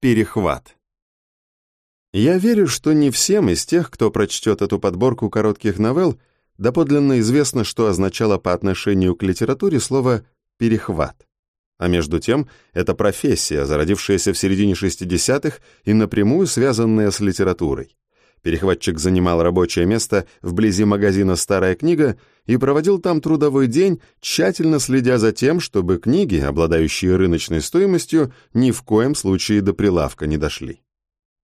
Перехват. Я верю, что не всем из тех, кто прочтет эту подборку коротких новелл, доподлинно известно, что означало по отношению к литературе слово «перехват». А между тем, это профессия, зародившаяся в середине 60-х и напрямую связанная с литературой. Перехватчик занимал рабочее место вблизи магазина «Старая книга» и проводил там трудовой день, тщательно следя за тем, чтобы книги, обладающие рыночной стоимостью, ни в коем случае до прилавка не дошли.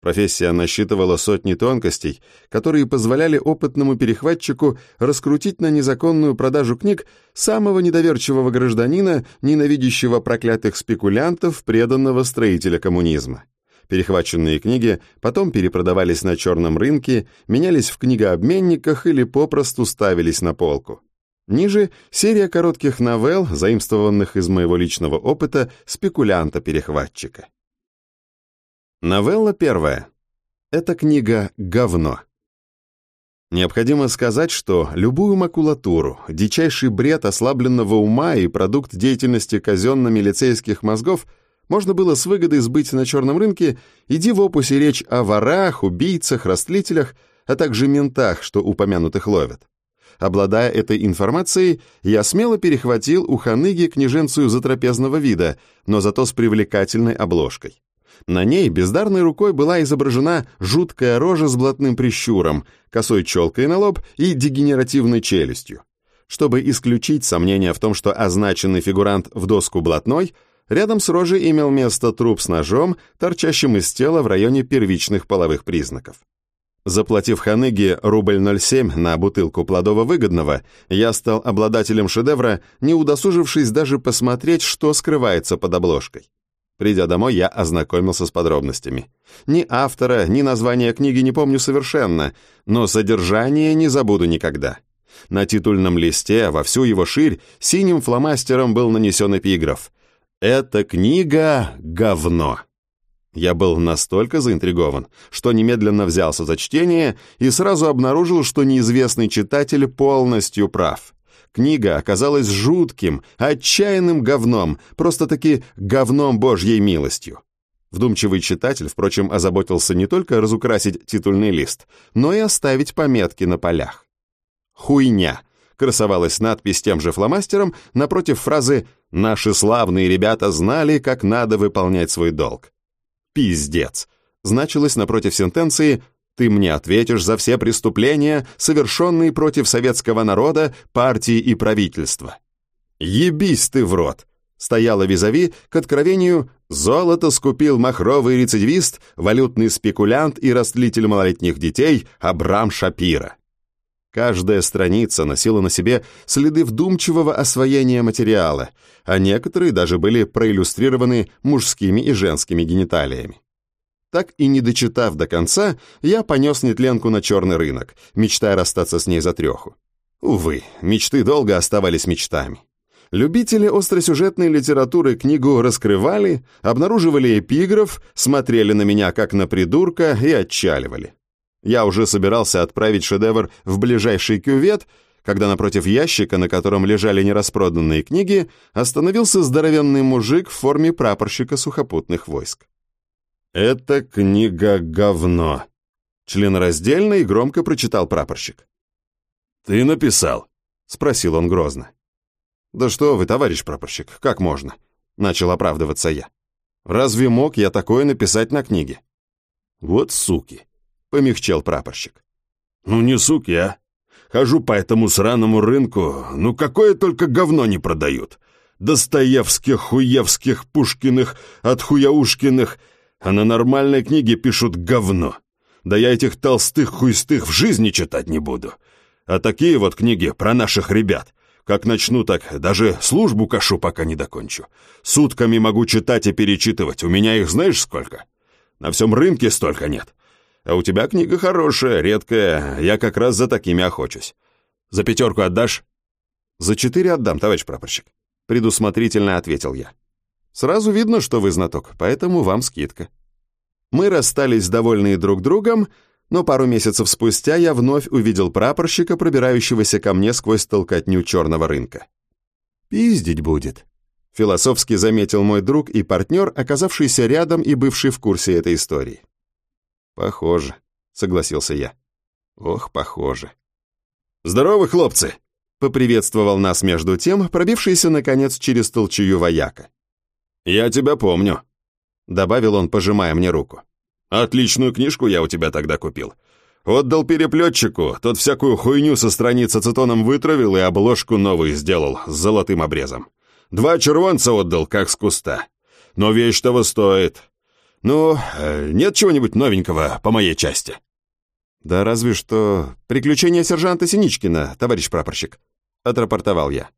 Профессия насчитывала сотни тонкостей, которые позволяли опытному перехватчику раскрутить на незаконную продажу книг самого недоверчивого гражданина, ненавидящего проклятых спекулянтов, преданного строителя коммунизма. Перехваченные книги потом перепродавались на черном рынке, менялись в книгообменниках или попросту ставились на полку. Ниже серия коротких новелл, заимствованных из моего личного опыта спекулянта-перехватчика. Новелла первая. Эта книга «Говно». Необходимо сказать, что любую макулатуру, дичайший бред ослабленного ума и продукт деятельности казенно-милицейских мозгов – можно было с выгодой сбыть на черном рынке, иди в опусе речь о ворах, убийцах, растлителях, а также ментах, что упомянутых ловят. Обладая этой информацией, я смело перехватил у ханыги княженцию затрапезного вида, но зато с привлекательной обложкой. На ней бездарной рукой была изображена жуткая рожа с блатным прищуром, косой челкой на лоб и дегенеративной челюстью. Чтобы исключить сомнения в том, что означенный фигурант в доску блатной – Рядом с рожей имел место труп с ножом, торчащим из тела в районе первичных половых признаков. Заплатив Ханыге рубль 0,7 на бутылку плодово-выгодного, я стал обладателем шедевра, не удосужившись даже посмотреть, что скрывается под обложкой. Придя домой, я ознакомился с подробностями. Ни автора, ни названия книги не помню совершенно, но содержание не забуду никогда. На титульном листе во всю его ширь синим фломастером был нанесен эпиграф эта книга — говно. Я был настолько заинтригован, что немедленно взялся за чтение и сразу обнаружил, что неизвестный читатель полностью прав. Книга оказалась жутким, отчаянным говном, просто-таки говном божьей милостью. Вдумчивый читатель, впрочем, озаботился не только разукрасить титульный лист, но и оставить пометки на полях. «Хуйня», красовалась надпись тем же фломастером напротив фразы «Наши славные ребята знали, как надо выполнять свой долг». «Пиздец» значилось напротив сентенции «Ты мне ответишь за все преступления, совершенные против советского народа, партии и правительства». «Ебись ты в рот!» стояла визави к откровению «Золото скупил махровый рецидивист, валютный спекулянт и растлитель малолетних детей Абрам Шапира». Каждая страница носила на себе следы вдумчивого освоения материала, а некоторые даже были проиллюстрированы мужскими и женскими гениталиями. Так и не дочитав до конца, я понес нетленку на черный рынок, мечтая расстаться с ней за треху. Увы, мечты долго оставались мечтами. Любители остросюжетной литературы книгу раскрывали, обнаруживали эпиграф, смотрели на меня как на придурка и отчаливали. Я уже собирался отправить шедевр в ближайший кювет, когда напротив ящика, на котором лежали нераспроданные книги, остановился здоровенный мужик в форме прапорщика сухопутных войск. «Это книга говно», — членораздельно и громко прочитал прапорщик. «Ты написал?» — спросил он грозно. «Да что вы, товарищ прапорщик, как можно?» — начал оправдываться я. «Разве мог я такое написать на книге?» «Вот суки!» — помягчел прапорщик. «Ну не суки, а! Хожу по этому сраному рынку, ну какое только говно не продают. Достоевских, Хуевских, Пушкиных, Отхуяушкиных, а на нормальной книге пишут говно. Да я этих толстых хуйстых в жизни читать не буду. А такие вот книги про наших ребят. Как начну, так даже службу кашу, пока не докончу. Сутками могу читать и перечитывать, у меня их знаешь сколько? На всем рынке столько нет. А у тебя книга хорошая, редкая, я как раз за такими охочусь. За пятерку отдашь?» «За четыре отдам, товарищ прапорщик», — предусмотрительно ответил я. «Сразу видно, что вы знаток, поэтому вам скидка». Мы расстались довольные друг другом, но пару месяцев спустя я вновь увидел прапорщика, пробирающегося ко мне сквозь толкотню черного рынка. «Пиздить будет», — Философски заметил мой друг и партнер, оказавшийся рядом и бывший в курсе этой истории. «Похоже», — согласился я. «Ох, похоже». «Здорово, хлопцы!» — поприветствовал нас между тем, пробившийся, наконец, через толчую вояка. «Я тебя помню», — добавил он, пожимая мне руку. «Отличную книжку я у тебя тогда купил. Отдал переплетчику, тот всякую хуйню со страниц ацетоном вытравил и обложку новую сделал с золотым обрезом. Два червонца отдал, как с куста. Но вещь того стоит. Ну, э, нет чего-нибудь новенького по моей части?» «Да разве что приключения сержанта Синичкина, товарищ прапорщик», — отрапортовал я.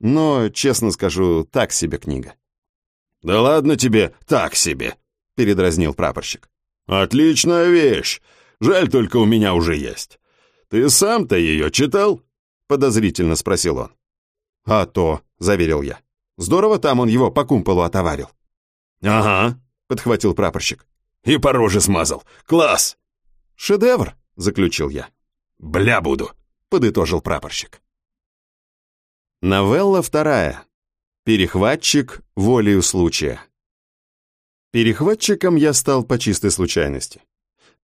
«Но, честно скажу, так себе книга». «Да ладно тебе, так себе», — передразнил прапорщик. «Отличная вещь. Жаль, только у меня уже есть. Ты сам-то ее читал?» — подозрительно спросил он. «А то», — заверил я. «Здорово там он его по кумполу отоварил». «Ага», — подхватил прапорщик. «И по роже смазал. Класс!» «Шедевр», — заключил я. «Бля буду», — подытожил прапорщик. Новелла вторая. Перехватчик волею случая. Перехватчиком я стал по чистой случайности.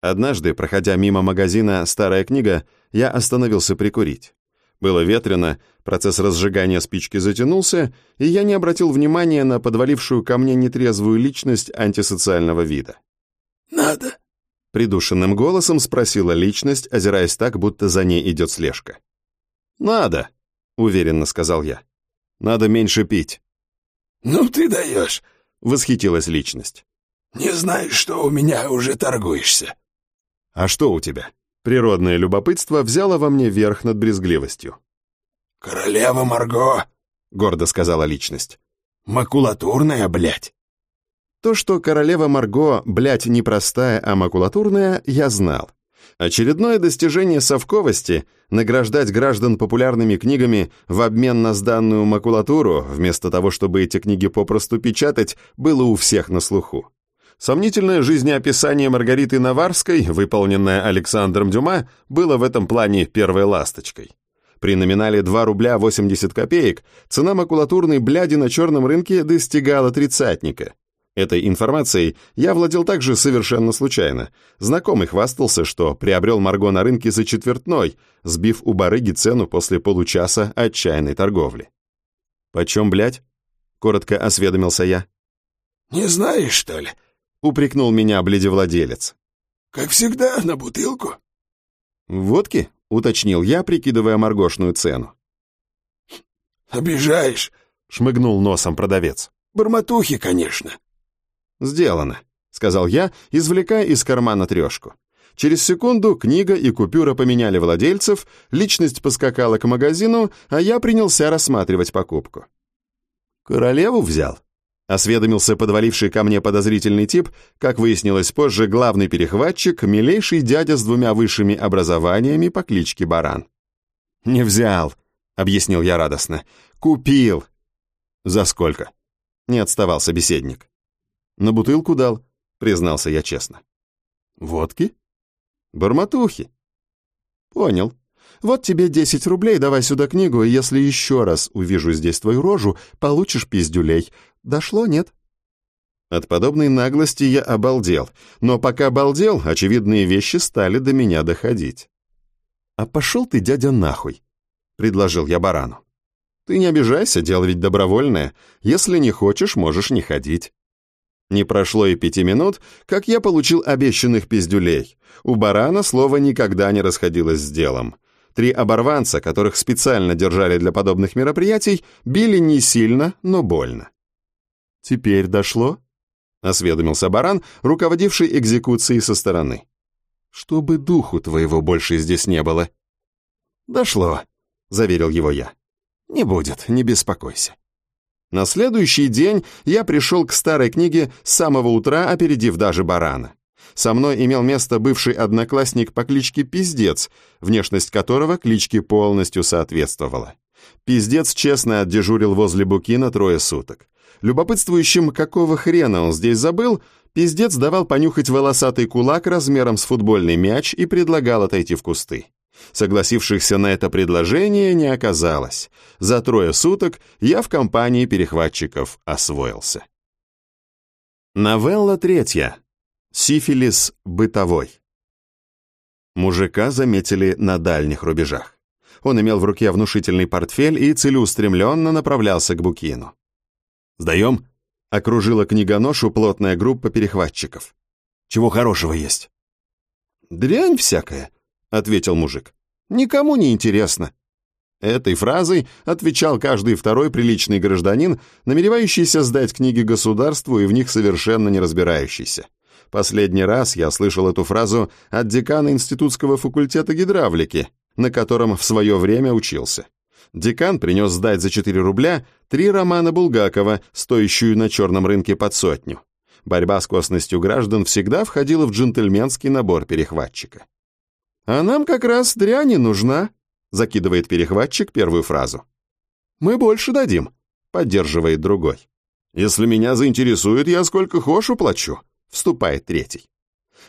Однажды, проходя мимо магазина «Старая книга», я остановился прикурить. Было ветрено, процесс разжигания спички затянулся, и я не обратил внимания на подвалившую ко мне нетрезвую личность антисоциального вида. «Надо?» — придушенным голосом спросила личность, озираясь так, будто за ней идет слежка. «Надо», — уверенно сказал я. «Надо меньше пить». «Ну ты даешь», — восхитилась личность. «Не знаешь, что у меня уже торгуешься». «А что у тебя?» Природное любопытство взяло во мне верх над брезгливостью. «Королева Марго», — гордо сказала личность. «Макулатурная, блядь». То, что королева Марго, блядь, не простая, а макулатурная, я знал. Очередное достижение совковости — награждать граждан популярными книгами в обмен на сданную макулатуру, вместо того, чтобы эти книги попросту печатать, было у всех на слуху. Сомнительное жизнеописание Маргариты Наварской, выполненное Александром Дюма, было в этом плане первой ласточкой. При номинале 2 рубля 80 копеек цена макулатурной бляди на черном рынке достигала тридцатника. Этой информацией я владел также совершенно случайно. Знакомый хвастался, что приобрел Марго на рынке за четвертной, сбив у барыги цену после получаса отчаянной торговли. «Почем, блядь?» — коротко осведомился я. «Не знаешь, что ли?» — упрекнул меня бледевладелец. «Как всегда, на бутылку». «Водки?» — уточнил я, прикидывая маргошную цену. «Обижаешь», — шмыгнул носом продавец. «Бормотухи, конечно». «Сделано», — сказал я, извлекая из кармана трешку. Через секунду книга и купюра поменяли владельцев, личность поскакала к магазину, а я принялся рассматривать покупку. «Королеву взял?» Осведомился подваливший ко мне подозрительный тип, как выяснилось позже, главный перехватчик, милейший дядя с двумя высшими образованиями по кличке Баран. «Не взял», — объяснил я радостно. «Купил». «За сколько?» — не отставал собеседник. «На бутылку дал», — признался я честно. «Водки?» «Барматухи». «Понял. Вот тебе десять рублей, давай сюда книгу, и если еще раз увижу здесь твою рожу, получишь пиздюлей. Дошло, нет?» От подобной наглости я обалдел, но пока обалдел, очевидные вещи стали до меня доходить. «А пошел ты, дядя, нахуй!» — предложил я барану. «Ты не обижайся, дело ведь добровольное. Если не хочешь, можешь не ходить». Не прошло и пяти минут, как я получил обещанных пиздюлей. У барана слово никогда не расходилось с делом. Три оборванца, которых специально держали для подобных мероприятий, били не сильно, но больно. «Теперь дошло?» — осведомился баран, руководивший экзекуцией со стороны. «Чтобы духу твоего больше здесь не было». «Дошло», — заверил его я. «Не будет, не беспокойся». На следующий день я пришел к старой книге с самого утра, опередив даже барана. Со мной имел место бывший одноклассник по кличке Пиздец, внешность которого кличке полностью соответствовала. Пиздец честно отдежурил возле Букина трое суток. Любопытствующим, какого хрена он здесь забыл, Пиздец давал понюхать волосатый кулак размером с футбольный мяч и предлагал отойти в кусты. Согласившихся на это предложение не оказалось. За трое суток я в компании перехватчиков освоился. Новелла третья. Сифилис бытовой. Мужика заметили на дальних рубежах. Он имел в руке внушительный портфель и целеустремленно направлялся к Букину. «Сдаем?» — окружила книгоношу плотная группа перехватчиков. «Чего хорошего есть?» «Дрянь всякая», — ответил мужик. «Никому не интересно». Этой фразой отвечал каждый второй приличный гражданин, намеревающийся сдать книги государству и в них совершенно не разбирающийся. Последний раз я слышал эту фразу от декана институтского факультета гидравлики, на котором в свое время учился. Декан принес сдать за 4 рубля три романа Булгакова, стоящую на черном рынке под сотню. Борьба с косностью граждан всегда входила в джентльменский набор перехватчика. «А нам как раз дряни нужна», — закидывает перехватчик первую фразу. «Мы больше дадим», — поддерживает другой. «Если меня заинтересует, я сколько хошь уплачу», — вступает третий.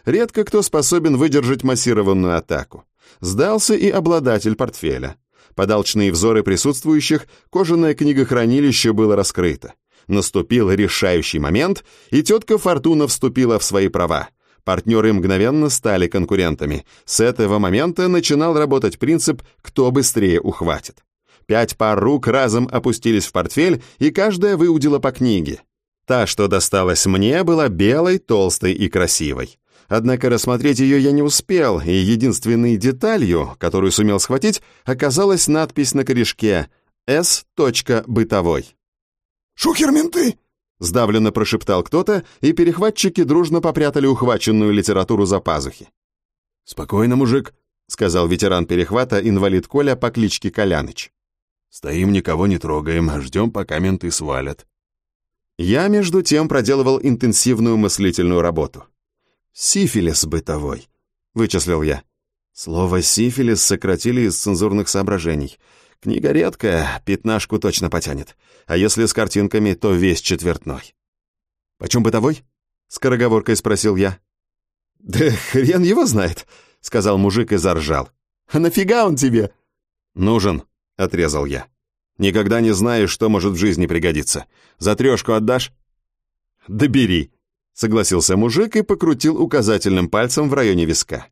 Редко кто способен выдержать массированную атаку. Сдался и обладатель портфеля. Под взоры присутствующих кожаное книгохранилище было раскрыто. Наступил решающий момент, и тетка Фортуна вступила в свои права. Партнеры мгновенно стали конкурентами. С этого момента начинал работать принцип «кто быстрее ухватит». Пять пар рук разом опустились в портфель, и каждая выудила по книге. Та, что досталась мне, была белой, толстой и красивой. Однако рассмотреть ее я не успел, и единственной деталью, которую сумел схватить, оказалась надпись на корешке «С. бытовой». «Шухер-менты!» — сдавленно прошептал кто-то, и перехватчики дружно попрятали ухваченную литературу за пазухи. «Спокойно, мужик», — сказал ветеран перехвата инвалид Коля по кличке Коляныч. «Стоим, никого не трогаем, ждем, пока менты свалят». Я, между тем, проделывал интенсивную мыслительную работу. «Сифилис бытовой», — вычислил я. Слово «сифилис» сократили из цензурных соображений. Книга редкая, пятнашку точно потянет. А если с картинками, то весь четвертной. «Почем бытовой?» — скороговоркой спросил я. «Да хрен его знает», — сказал мужик и заржал. «А нафига он тебе?» «Нужен», — отрезал я. «Никогда не знаешь, что может в жизни пригодиться. За трешку отдашь?» «Да бери», Согласился мужик и покрутил указательным пальцем в районе виска.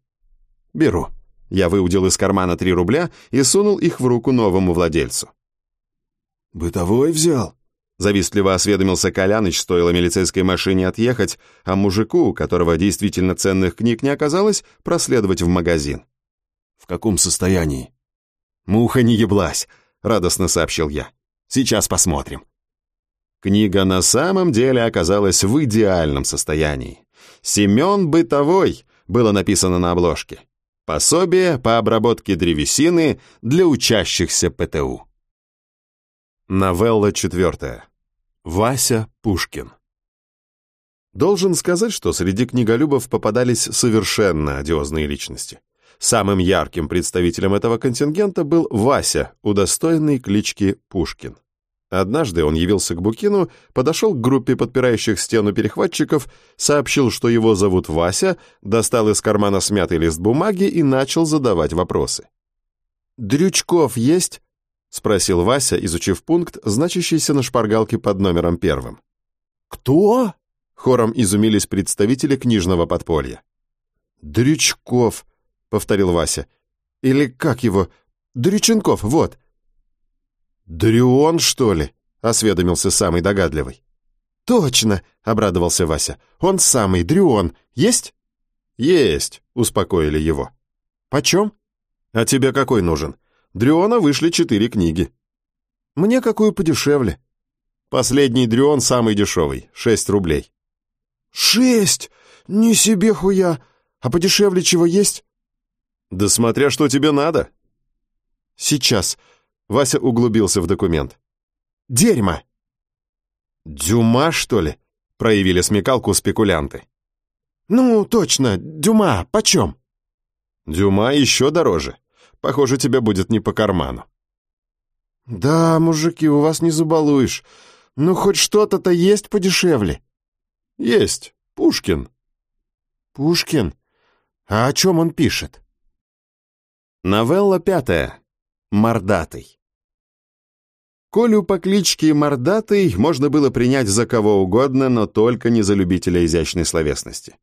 «Беру». Я выудил из кармана три рубля и сунул их в руку новому владельцу. «Бытовой взял?» Завистливо осведомился Коляныч, стоило милицейской машине отъехать, а мужику, у которого действительно ценных книг не оказалось, проследовать в магазин. «В каком состоянии?» «Муха не еблась», — радостно сообщил я. «Сейчас посмотрим». Книга на самом деле оказалась в идеальном состоянии. «Семен Бытовой» было написано на обложке. Пособие по обработке древесины для учащихся ПТУ. Новелла четвертая. Вася Пушкин. Должен сказать, что среди книголюбов попадались совершенно одиозные личности. Самым ярким представителем этого контингента был Вася, удостоенный клички Пушкин. Однажды он явился к Букину, подошел к группе подпирающих стену перехватчиков, сообщил, что его зовут Вася, достал из кармана смятый лист бумаги и начал задавать вопросы. «Дрючков есть?» — спросил Вася, изучив пункт, значащийся на шпаргалке под номером первым. «Кто?» — хором изумились представители книжного подполья. «Дрючков», — повторил Вася. «Или как его? Дрюченков, вот». «Дрюон, что ли?» — осведомился самый догадливый. «Точно!» — обрадовался Вася. «Он самый, Дрюон. Есть?» «Есть», — успокоили его. «Почем?» «А тебе какой нужен?» «Дрюона вышли четыре книги». «Мне какую подешевле?» «Последний Дрюон самый дешевый, шесть рублей». «Шесть? Не себе хуя! А подешевле чего есть?» «Да смотря что тебе надо». «Сейчас. Вася углубился в документ. «Дерьмо!» «Дюма, что ли?» — проявили смекалку спекулянты. «Ну, точно, Дюма, почем?» «Дюма еще дороже. Похоже, тебе будет не по карману». «Да, мужики, у вас не забалуешь. Ну, хоть что-то-то есть подешевле?» «Есть. Пушкин». «Пушкин? А о чем он пишет?» Новелла пятая. Мордатый. Колю по кличке Мордатый можно было принять за кого угодно, но только не за любителя изящной словесности.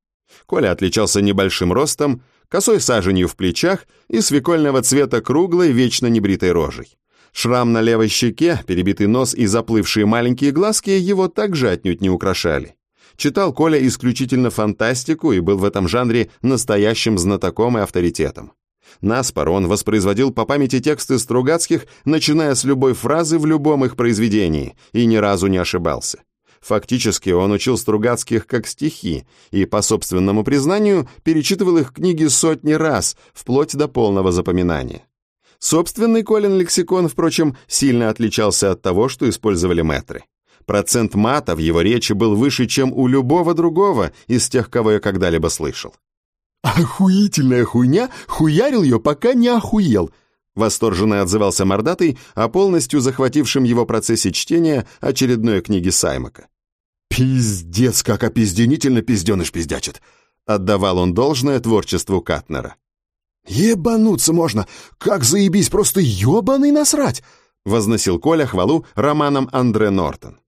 Коля отличался небольшим ростом, косой саженью в плечах и свекольного цвета круглой, вечно небритой рожей. Шрам на левой щеке, перебитый нос и заплывшие маленькие глазки его также отнюдь не украшали. Читал Коля исключительно фантастику и был в этом жанре настоящим знатоком и авторитетом. Наспор он воспроизводил по памяти тексты Стругацких, начиная с любой фразы в любом их произведении, и ни разу не ошибался. Фактически он учил Стругацких как стихи и, по собственному признанию, перечитывал их книги сотни раз, вплоть до полного запоминания. Собственный Колин лексикон, впрочем, сильно отличался от того, что использовали мэтры. Процент мата в его речи был выше, чем у любого другого из тех, кого я когда-либо слышал. «Охуительная хуйня! Хуярил ее, пока не охуел!» Восторженно отзывался Мордатый о полностью захватившем его процессе чтения очередной книги Саймака. «Пиздец, как опизденительно пизденыш пиздячит!» Отдавал он должное творчеству Катнера. «Ебануться можно! Как заебись, просто ебаный насрать!» Возносил Коля хвалу романом Андре Нортон.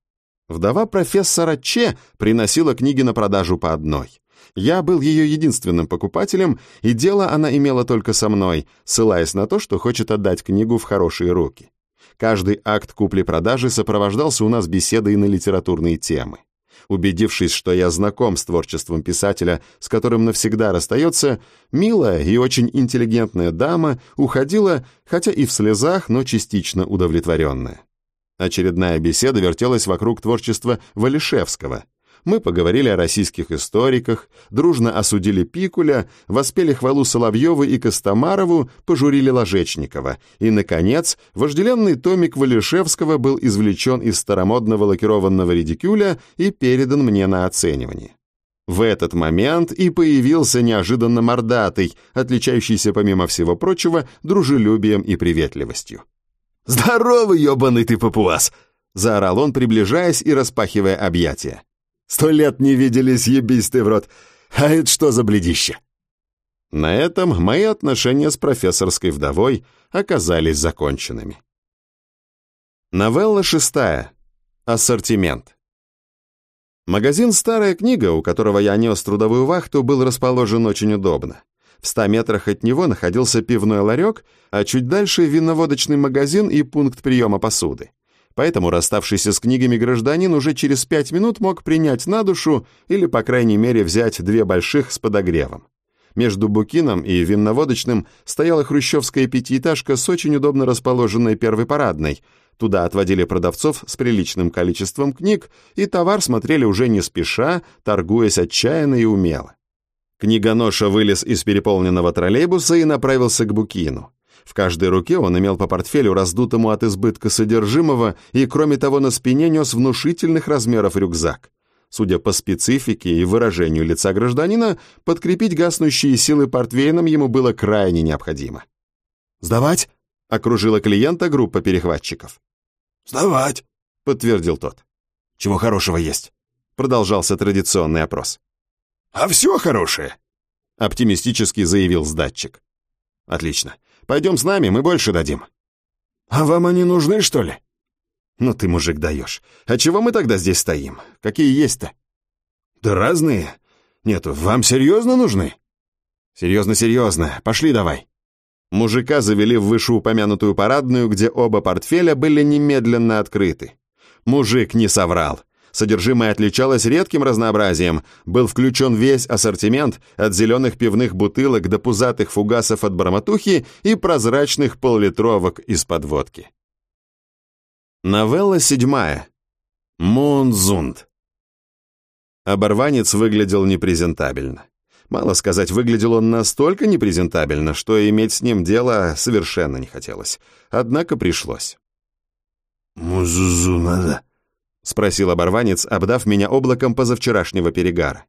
Вдова профессора Че приносила книги на продажу по одной. Я был ее единственным покупателем, и дело она имела только со мной, ссылаясь на то, что хочет отдать книгу в хорошие руки. Каждый акт купли-продажи сопровождался у нас беседой на литературные темы. Убедившись, что я знаком с творчеством писателя, с которым навсегда расстается, милая и очень интеллигентная дама уходила, хотя и в слезах, но частично удовлетворенная. Очередная беседа вертелась вокруг творчества Валишевского. Мы поговорили о российских историках, дружно осудили Пикуля, воспели хвалу Соловьеву и Костомарову, пожурили Ложечникова. И, наконец, вожделенный томик Валишевского был извлечен из старомодного лакированного редикюля и передан мне на оценивание. В этот момент и появился неожиданно мордатый, отличающийся, помимо всего прочего, дружелюбием и приветливостью. «Здорово, ебаный ты папуас!» — заорал он, приближаясь и распахивая объятия. «Сто лет не виделись, ебись ты в рот! А это что за бледище?» На этом мои отношения с профессорской вдовой оказались законченными. Новелла шестая. Ассортимент. Магазин «Старая книга», у которого я нес трудовую вахту, был расположен очень удобно. В ста метрах от него находился пивной ларек, а чуть дальше виноводочный магазин и пункт приема посуды. Поэтому расставшийся с книгами гражданин уже через пять минут мог принять на душу или, по крайней мере, взять две больших с подогревом. Между Букином и Винноводочным стояла хрущевская пятиэтажка с очень удобно расположенной первой парадной. Туда отводили продавцов с приличным количеством книг, и товар смотрели уже не спеша, торгуясь отчаянно и умело. Книгоноша вылез из переполненного троллейбуса и направился к Букину. В каждой руке он имел по портфелю, раздутому от избытка содержимого, и, кроме того, на спине нес внушительных размеров рюкзак. Судя по специфике и выражению лица гражданина, подкрепить гаснущие силы портвейном ему было крайне необходимо. «Сдавать?» — окружила клиента группа перехватчиков. «Сдавать», — подтвердил тот. «Чего хорошего есть?» — продолжался традиционный опрос. «А все хорошее», — оптимистически заявил сдатчик. «Отлично. Пойдем с нами, мы больше дадим». «А вам они нужны, что ли?» «Ну ты, мужик, даешь. А чего мы тогда здесь стоим? Какие есть-то?» «Да разные. Нет, вам серьезно нужны?» «Серьезно-серьезно. Пошли давай». Мужика завели в вышеупомянутую парадную, где оба портфеля были немедленно открыты. Мужик не соврал. Содержимое отличалось редким разнообразием. Был включен весь ассортимент от зеленых пивных бутылок до пузатых фугасов от барматухи и прозрачных поллитровок из-под водки. Новелла седьмая. Монзунд. Оборванец выглядел непрезентабельно. Мало сказать, выглядел он настолько непрезентабельно, что иметь с ним дело совершенно не хотелось. Однако пришлось. «Музузу надо?» — спросил оборванец, обдав меня облаком позавчерашнего перегара.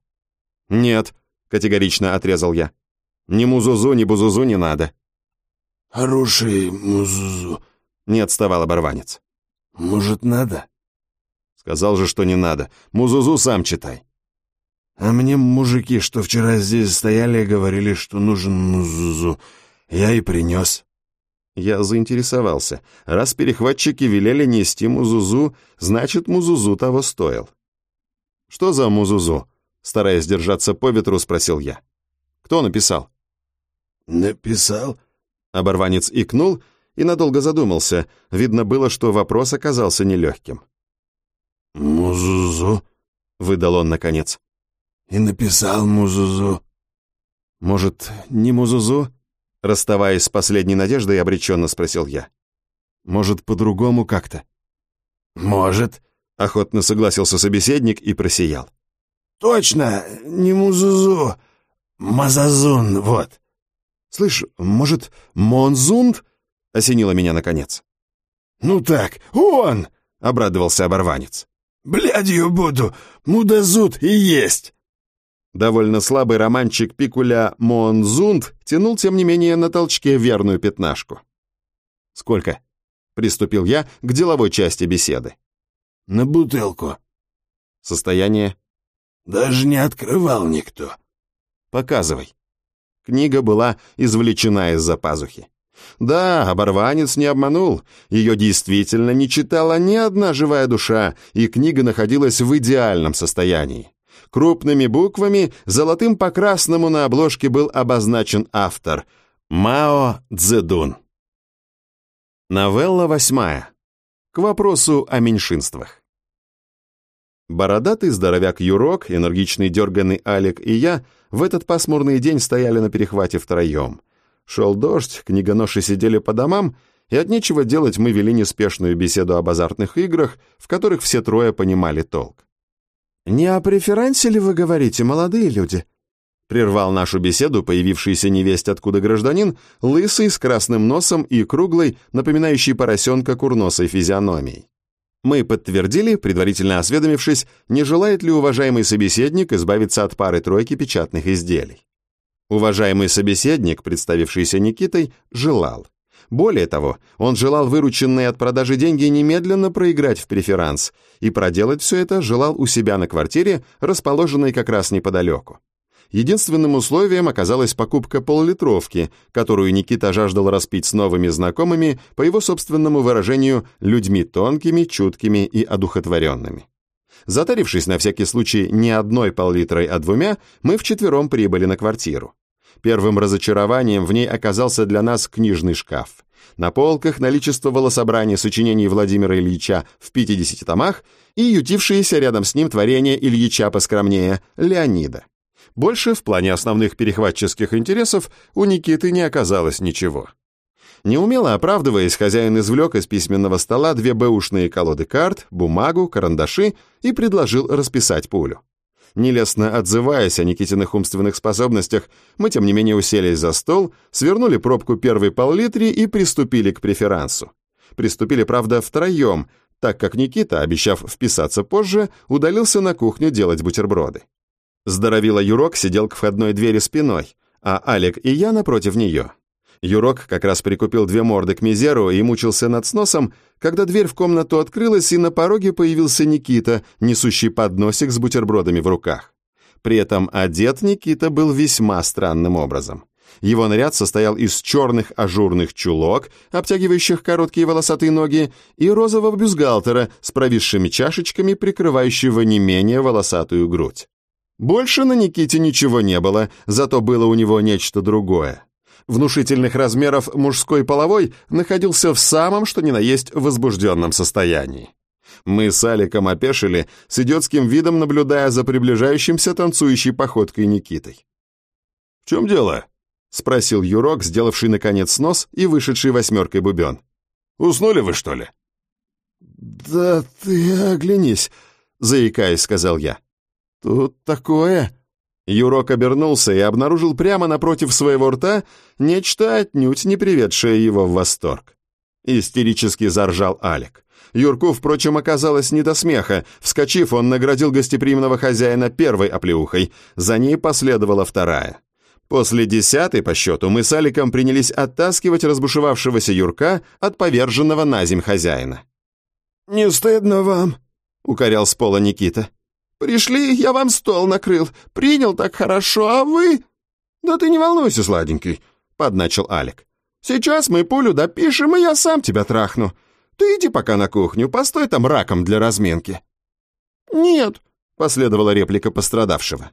«Нет», — категорично отрезал я. «Ни музузу, ни бузузу не надо». «Хороший музузу», — не отставал оборванец. «Может, надо?» «Сказал же, что не надо. Музузу сам читай». «А мне мужики, что вчера здесь стояли, говорили, что нужен музузу. я и принес». Я заинтересовался. Раз перехватчики велели нести Музузу, значит, Музузу того стоил. «Что за Музузу?» Стараясь держаться по ветру, спросил я. «Кто написал?» «Написал?» Оборванец икнул и надолго задумался. Видно было, что вопрос оказался нелегким. «Музузу», — выдал он наконец. «И написал Музузу». «Может, не Музузу?» Расставаясь с последней надеждой, обреченно спросил я. «Может, по-другому как-то?» «Может», — охотно согласился собеседник и просиял. «Точно, не Музузу, Мазазун, вот». «Слышь, может, Монзунд?» — осенило меня наконец. «Ну так, он!» — обрадовался оборванец. «Блядью буду, мудазут и есть!» Довольно слабый романчик Пикуля Монзунд тянул, тем не менее, на толчке верную пятнашку. «Сколько?» — приступил я к деловой части беседы. «На бутылку». «Состояние?» «Даже не открывал никто». «Показывай». Книга была извлечена из-за пазухи. Да, оборванец не обманул. Ее действительно не читала ни одна живая душа, и книга находилась в идеальном состоянии. Крупными буквами, золотым по красному на обложке был обозначен автор Мао Цзэдун. Новелла восьмая. К вопросу о меньшинствах. Бородатый здоровяк Юрок, энергичный дерганный Алик и я в этот пасмурный день стояли на перехвате втроем. Шел дождь, книгоноши сидели по домам, и от нечего делать мы вели неспешную беседу об азартных играх, в которых все трое понимали толк. «Не о преферансе ли вы говорите, молодые люди?» Прервал нашу беседу появившийся невесть откуда гражданин, лысый, с красным носом и круглой, напоминающий поросенка курносой физиономией. Мы подтвердили, предварительно осведомившись, не желает ли уважаемый собеседник избавиться от пары-тройки печатных изделий. Уважаемый собеседник, представившийся Никитой, желал. Более того, он желал вырученные от продажи деньги немедленно проиграть в преферанс, и проделать все это желал у себя на квартире, расположенной как раз неподалеку. Единственным условием оказалась покупка поллитровки, которую Никита жаждал распить с новыми знакомыми, по его собственному выражению, людьми тонкими, чуткими и одухотворенными. Затарившись на всякий случай не одной пол-литрой, а двумя, мы вчетвером прибыли на квартиру. Первым разочарованием в ней оказался для нас книжный шкаф. На полках наличествовало собрание сочинений Владимира Ильича в 50 томах и ютившееся рядом с ним творение Ильича поскромнее Леонида. Больше в плане основных перехватческих интересов у Никиты не оказалось ничего. Неумело оправдываясь, хозяин извлек из письменного стола две бэушные колоды карт, бумагу, карандаши и предложил расписать пулю. Нелестно отзываясь о Никитиных умственных способностях, мы, тем не менее, уселись за стол, свернули пробку первой пол-литри и приступили к преферансу. Приступили, правда, втроем, так как Никита, обещав вписаться позже, удалился на кухню делать бутерброды. Здоровила Юрок сидел к входной двери спиной, а Алик и я напротив нее. Юрок как раз прикупил две морды к мизеру и мучился над сносом, когда дверь в комнату открылась, и на пороге появился Никита, несущий подносик с бутербродами в руках. При этом одет Никита был весьма странным образом. Его наряд состоял из черных ажурных чулок, обтягивающих короткие волосатые ноги, и розового бюстгальтера с провисшими чашечками, прикрывающего не менее волосатую грудь. Больше на Никите ничего не было, зато было у него нечто другое внушительных размеров мужской половой находился в самом что ни на есть возбужденном состоянии. Мы с Аликом опешили, с идиотским видом наблюдая за приближающимся танцующей походкой Никитой. «В чем дело?» — спросил Юрок, сделавший наконец нос и вышедший восьмеркой бубен. «Уснули вы, что ли?» «Да ты оглянись», — заикаясь, сказал я. «Тут такое...» Юрок обернулся и обнаружил прямо напротив своего рта нечто отнюдь не приведшее его в восторг. Истерически заржал Алик. Юрку, впрочем, оказалось не до смеха. Вскочив, он наградил гостеприимного хозяина первой оплеухой. За ней последовала вторая. После десятой по счету мы с Аликом принялись оттаскивать разбушевавшегося Юрка от поверженного на земь хозяина. «Не стыдно вам?» — укорял с пола Никита. Пришли, я вам стол накрыл. Принял так хорошо, а вы...» «Да ты не волнуйся, сладенький. подначил Алик. «Сейчас мы пулю допишем, и я сам тебя трахну. Ты иди пока на кухню, постой там раком для разминки». «Нет», — последовала реплика пострадавшего.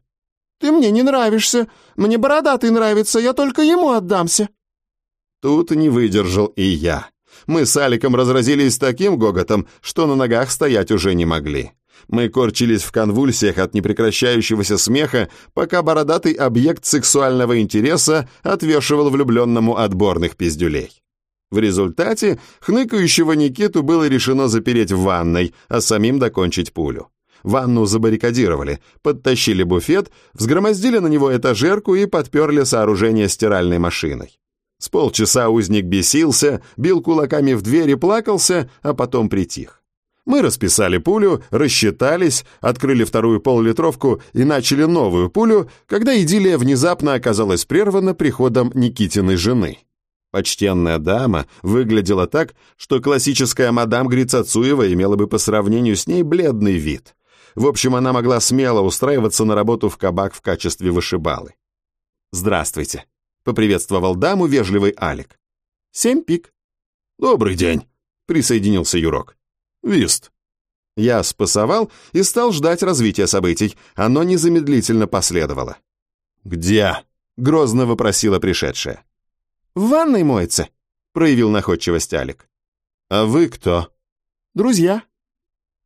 «Ты мне не нравишься. Мне бородатый нравится, я только ему отдамся». Тут не выдержал и я. Мы с Аликом разразились таким гоготом, что на ногах стоять уже не могли. Мы корчились в конвульсиях от непрекращающегося смеха, пока бородатый объект сексуального интереса отвешивал влюбленному отборных пиздюлей. В результате хныкающего Никиту было решено запереть в ванной, а самим докончить пулю. Ванну забаррикадировали, подтащили буфет, взгромоздили на него этажерку и подперли сооружение стиральной машиной. С полчаса узник бесился, бил кулаками в дверь и плакался, а потом притих. Мы расписали пулю, рассчитались, открыли вторую поллитровку и начали новую пулю, когда идиллия внезапно оказалась прервана приходом Никитиной жены. Почтенная дама выглядела так, что классическая мадам Грицацуева имела бы по сравнению с ней бледный вид. В общем, она могла смело устраиваться на работу в кабак в качестве вышибалы. «Здравствуйте», — поприветствовал даму вежливый Алик. «Семь пик». «Добрый день», — присоединился Юрок. Вист. Я спасовал и стал ждать развития событий. Оно незамедлительно последовало. «Где?» — грозно вопросила пришедшая. «В ванной моется», — проявил находчивость Алик. «А вы кто?» «Друзья».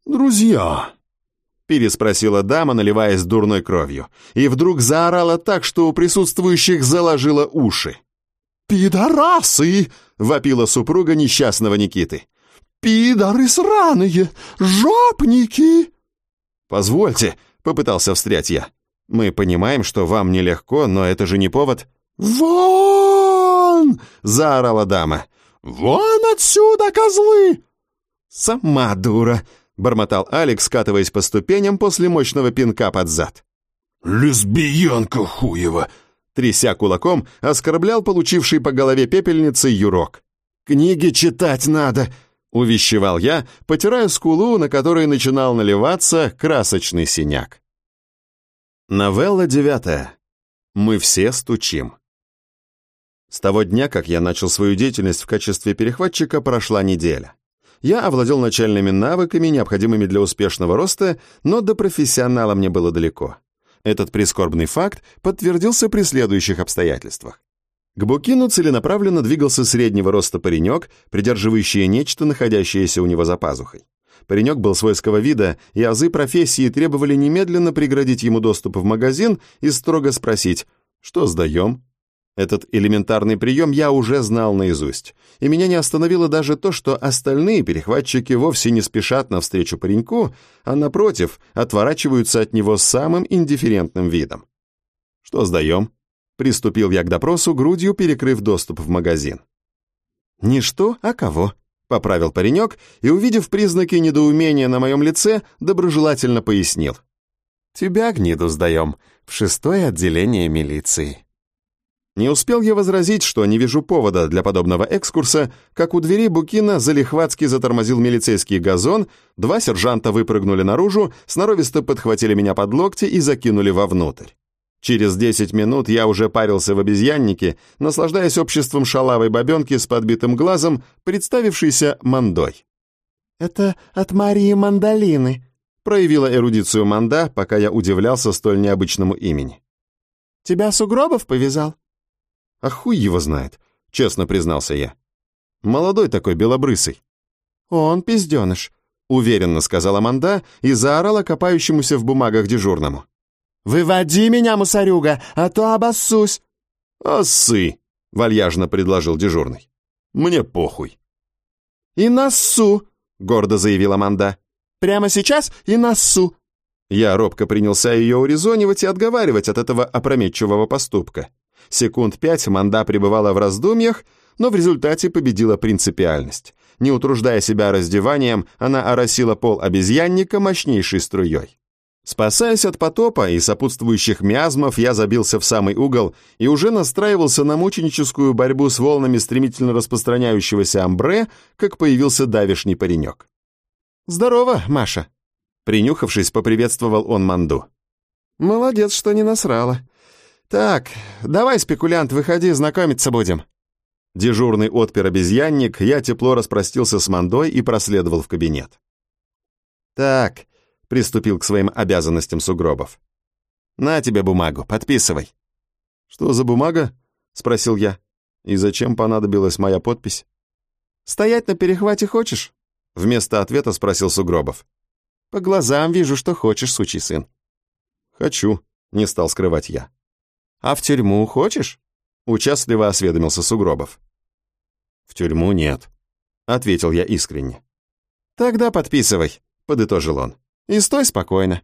«Друзья», — переспросила дама, наливаясь дурной кровью, и вдруг заорала так, что у присутствующих заложило уши. «Пидорасы!» — вопила супруга несчастного Никиты. «Пидоры сраные! Жопники!» «Позвольте», — попытался встрять я. «Мы понимаем, что вам нелегко, но это же не повод». «Вон!» — заорала дама. «Вон отсюда, козлы!» «Сама дура!» — бормотал Алекс, скатываясь по ступеням после мощного пинка под зад. «Лесбиянка хуева!» Тряся кулаком, оскорблял получивший по голове пепельницей Юрок. «Книги читать надо!» — увещевал я, потирая скулу, на которой начинал наливаться красочный синяк. Новелла девятая. Мы все стучим. С того дня, как я начал свою деятельность в качестве перехватчика, прошла неделя. Я овладел начальными навыками, необходимыми для успешного роста, но до профессионала мне было далеко. Этот прискорбный факт подтвердился при следующих обстоятельствах. К Букину целенаправленно двигался среднего роста паренек, придерживающий нечто, находящееся у него за пазухой. Паренек был свойского вида, и азы профессии требовали немедленно преградить ему доступ в магазин и строго спросить «Что сдаем?». Этот элементарный прием я уже знал наизусть, и меня не остановило даже то, что остальные перехватчики вовсе не спешат навстречу пареньку, а, напротив, отворачиваются от него самым индифферентным видом. «Что сдаем?» Приступил я к допросу, грудью перекрыв доступ в магазин. «Не что, а кого?» — поправил паренек и, увидев признаки недоумения на моем лице, доброжелательно пояснил. «Тебя, гниду, сдаем, в шестое отделение милиции». Не успел я возразить, что не вижу повода для подобного экскурса, как у двери Букина залихватски затормозил милицейский газон, два сержанта выпрыгнули наружу, сноровисто подхватили меня под локти и закинули вовнутрь. Через десять минут я уже парился в обезьяннике, наслаждаясь обществом шалавой бабенки с подбитым глазом, представившейся Мандой. «Это от Марии Мандалины», — проявила эрудицию Манда, пока я удивлялся столь необычному имени. «Тебя Сугробов повязал?» «А хуй его знает», — честно признался я. «Молодой такой, белобрысый». «Он пизденыш», — уверенно сказала Манда и заорала копающемуся в бумагах дежурному. «Выводи меня, мусорюга, а то обоссусь!» «Оссы!» — вальяжно предложил дежурный. «Мне похуй». «И нассу!» — гордо заявила Манда. «Прямо сейчас и нассу!» Я робко принялся ее урезонивать и отговаривать от этого опрометчивого поступка. Секунд пять Манда пребывала в раздумьях, но в результате победила принципиальность. Не утруждая себя раздеванием, она оросила пол обезьянника мощнейшей струей. Спасаясь от потопа и сопутствующих миазмов, я забился в самый угол и уже настраивался на мученическую борьбу с волнами стремительно распространяющегося амбре, как появился давишний паренек. «Здорово, Маша!» Принюхавшись, поприветствовал он Манду. «Молодец, что не насрала. «Так, давай, спекулянт, выходи, знакомиться будем». Дежурный отпер-обезьянник, я тепло распростился с Мандой и проследовал в кабинет. «Так», — приступил к своим обязанностям Сугробов. «На тебе бумагу, подписывай». «Что за бумага?» — спросил я. «И зачем понадобилась моя подпись?» «Стоять на перехвате хочешь?» — вместо ответа спросил Сугробов. «По глазам вижу, что хочешь, сучий сын». «Хочу», — не стал скрывать я. «А в тюрьму хочешь?» — участливо осведомился Сугробов. «В тюрьму нет», — ответил я искренне. «Тогда подписывай», — подытожил он. «И стой спокойно».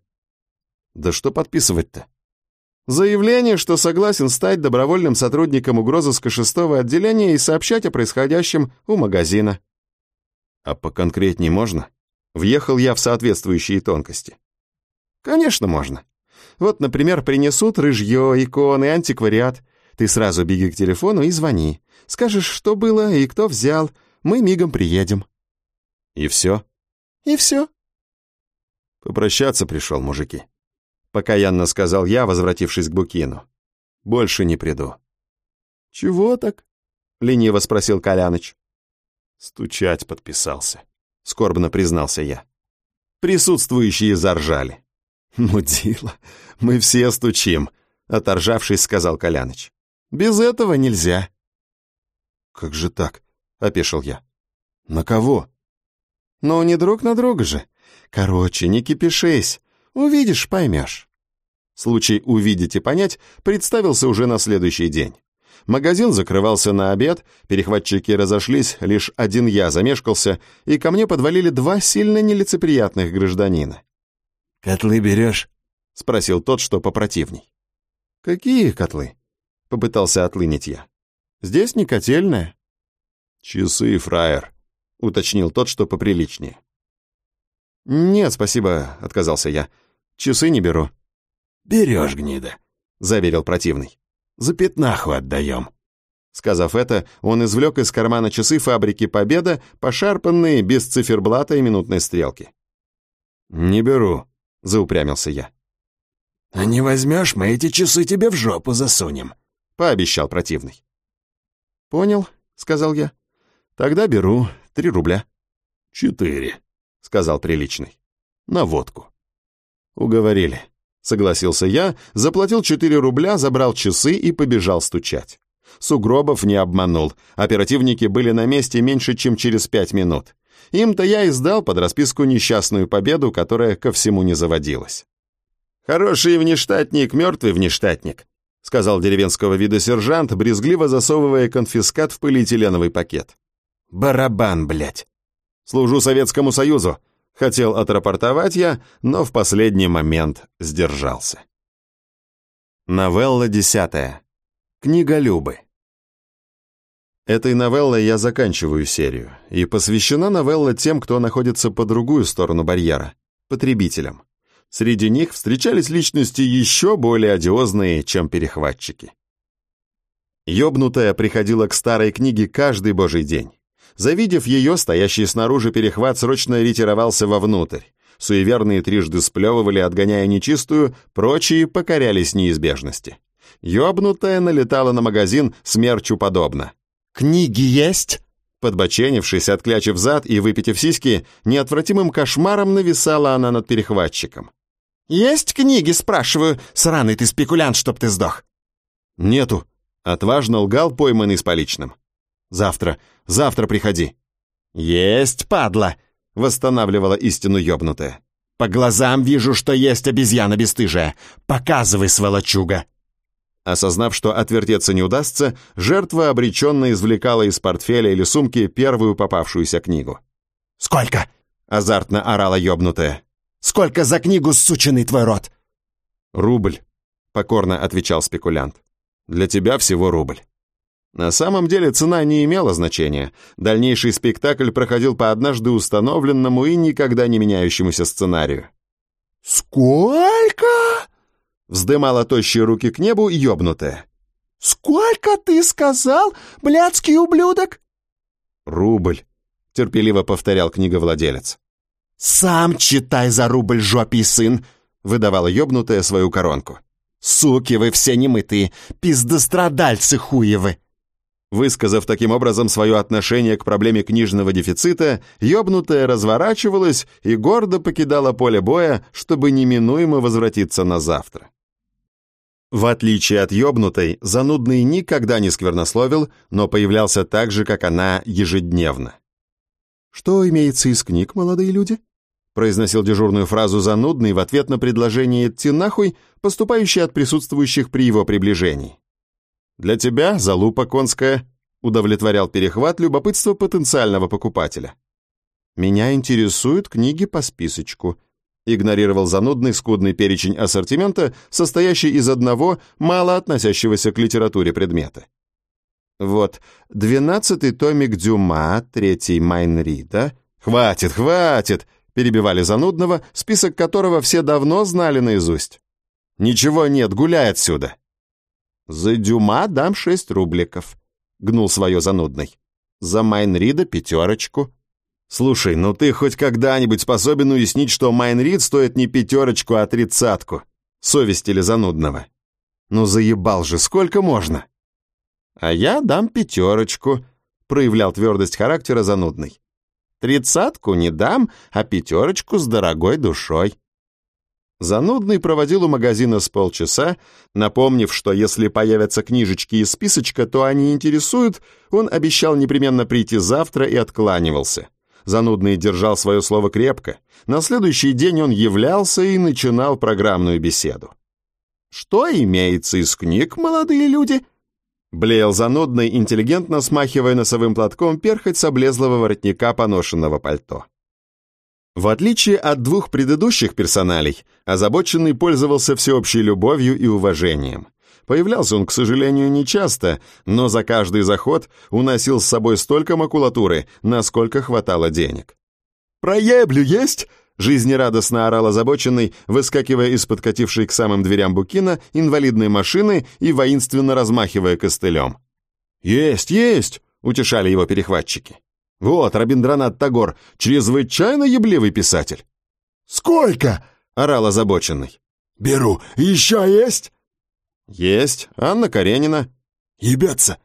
«Да что подписывать-то?» Заявление, что согласен стать добровольным сотрудником угрозыска шестого отделения и сообщать о происходящем у магазина. А поконкретней можно? Въехал я в соответствующие тонкости. Конечно, можно. Вот, например, принесут рыжье, иконы, антиквариат. Ты сразу беги к телефону и звони. Скажешь, что было и кто взял. Мы мигом приедем. И все? И все. Попрощаться пришел, мужики. Покаянно сказал я, возвратившись к Букину. Больше не приду. Чего так? Лениво спросил Коляныч. Стучать подписался. Скорбно признался я. Присутствующие заржали. «Мудила, мы все стучим», — оторжавшись, сказал Коляныч. «Без этого нельзя». «Как же так?» — опешил я. «На кого?» «Ну, не друг на друга же. Короче, не кипишись. Увидишь, поймешь». Случай увидеть и понять представился уже на следующий день. Магазин закрывался на обед, перехватчики разошлись, лишь один я замешкался, и ко мне подвалили два сильно нелицеприятных гражданина. «Котлы берешь?» — спросил тот, что попротивней. «Какие котлы?» — попытался отлынить я. «Здесь не котельная». «Часы, фраер», — уточнил тот, что поприличнее. «Нет, спасибо», — отказался я. «Часы не беру». «Берешь, гнида», — заверил противный. «За пятнаху отдаем». Сказав это, он извлек из кармана часы фабрики «Победа», пошарпанные, без циферблата и минутной стрелки. «Не беру», заупрямился я. «А не возьмешь, мы эти часы тебе в жопу засунем», — пообещал противный. «Понял», — сказал я. «Тогда беру три рубля». «Четыре», — сказал приличный. «На водку». «Уговорили», — согласился я, заплатил четыре рубля, забрал часы и побежал стучать. Сугробов не обманул. Оперативники были на месте меньше, чем через пять минут. Им-то я и сдал под расписку несчастную победу, которая ко всему не заводилась. «Хороший внештатник, мертвый внештатник», сказал деревенского вида сержант, брезгливо засовывая конфискат в полиэтиленовый пакет. «Барабан, блядь!» «Служу Советскому Союзу», хотел отрапортовать я, но в последний момент сдержался. Новелла десятая. Книга Любы. Этой новеллой я заканчиваю серию, и посвящена новелла тем, кто находится по другую сторону барьера – потребителям. Среди них встречались личности еще более одиозные, чем перехватчики. Ёбнутая приходила к старой книге каждый божий день. Завидев ее, стоящий снаружи перехват срочно ретировался вовнутрь. Суеверные трижды сплевывали, отгоняя нечистую, прочие покорялись неизбежности. Ёбнутая налетала на магазин смерчу подобно. «Книги есть?» Подбоченившись, отклячив зад и выпитив сиськи, неотвратимым кошмаром нависала она над перехватчиком. «Есть книги, спрашиваю, сраный ты спекулянт, чтоб ты сдох!» «Нету», — отважно лгал пойманный с поличным. «Завтра, завтра приходи». «Есть, падла!» — восстанавливала истину ёбнутая. «По глазам вижу, что есть обезьяна бесстыжая. Показывай, сволочуга!» Осознав, что отвертеться не удастся, жертва обреченно извлекала из портфеля или сумки первую попавшуюся книгу. «Сколько?» — азартно орала ёбнутая. «Сколько за книгу, сученный твой рот?» «Рубль», — покорно отвечал спекулянт. «Для тебя всего рубль». На самом деле цена не имела значения. Дальнейший спектакль проходил по однажды установленному и никогда не меняющемуся сценарию. «Сколько?» Вздымала тощие руки к небу, ёбнутая. «Сколько ты сказал, блядский ублюдок?» «Рубль», — терпеливо повторял книговладелец. «Сам читай за рубль, жопий сын», — выдавала ёбнутая свою коронку. Суки вы все немытые, пиздострадальцы хуевы!» Высказав таким образом свое отношение к проблеме книжного дефицита, ёбнутая разворачивалась и гордо покидала поле боя, чтобы неминуемо возвратиться на завтра. В отличие от ёбнутой, занудный никогда не сквернословил, но появлялся так же, как она, ежедневно. «Что имеется из книг, молодые люди?» произносил дежурную фразу занудный в ответ на предложение «идти нахуй», поступающее от присутствующих при его приближении. «Для тебя, залупа конская», удовлетворял перехват любопытства потенциального покупателя. «Меня интересуют книги по списочку», игнорировал занудный скудный перечень ассортимента, состоящий из одного, мало относящегося к литературе предмета. Вот, двенадцатый томик Дюма, третий Майнрида. «Хватит, хватит!» — перебивали занудного, список которого все давно знали наизусть. «Ничего нет, гуляй отсюда!» «За Дюма дам шесть рубликов», — гнул свое занудный. «За Майнрида пятерочку». «Слушай, ну ты хоть когда-нибудь способен уяснить, что Майнрид стоит не пятерочку, а тридцатку? Совесть или занудного?» «Ну заебал же, сколько можно?» «А я дам пятерочку», — проявлял твердость характера занудный. «Тридцатку не дам, а пятерочку с дорогой душой». Занудный проводил у магазина с полчаса, напомнив, что если появятся книжечки и списочка, то они интересуют, он обещал непременно прийти завтра и откланивался. Занудный держал свое слово крепко. На следующий день он являлся и начинал программную беседу. «Что имеется из книг, молодые люди?» Блеял занудный, интеллигентно смахивая носовым платком перхоть с облезлого воротника поношенного пальто. В отличие от двух предыдущих персоналей, озабоченный пользовался всеобщей любовью и уважением. Появлялся он, к сожалению, нечасто, но за каждый заход уносил с собой столько макулатуры, насколько хватало денег. «Проеблю есть?» — жизнерадостно орал озабоченный, выскакивая из подкатившей к самым дверям Букина инвалидной машины и воинственно размахивая костылем. «Есть, есть!» — утешали его перехватчики. Вот, Рабиндранат Тагор, чрезвычайно ебливый писатель. «Сколько?» — орал озабоченный. «Беру. Еще есть?» «Есть. Анна Каренина». «Ебется?»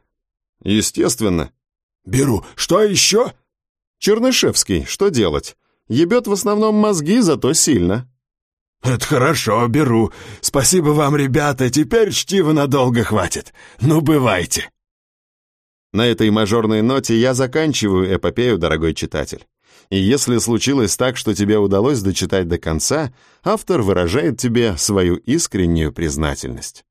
«Естественно». «Беру. Что еще?» «Чернышевский. Что делать? Ебет в основном мозги, зато сильно». «Это хорошо, беру. Спасибо вам, ребята, теперь чтиво надолго хватит. Ну, бывайте». На этой мажорной ноте я заканчиваю эпопею, дорогой читатель. И если случилось так, что тебе удалось дочитать до конца, автор выражает тебе свою искреннюю признательность.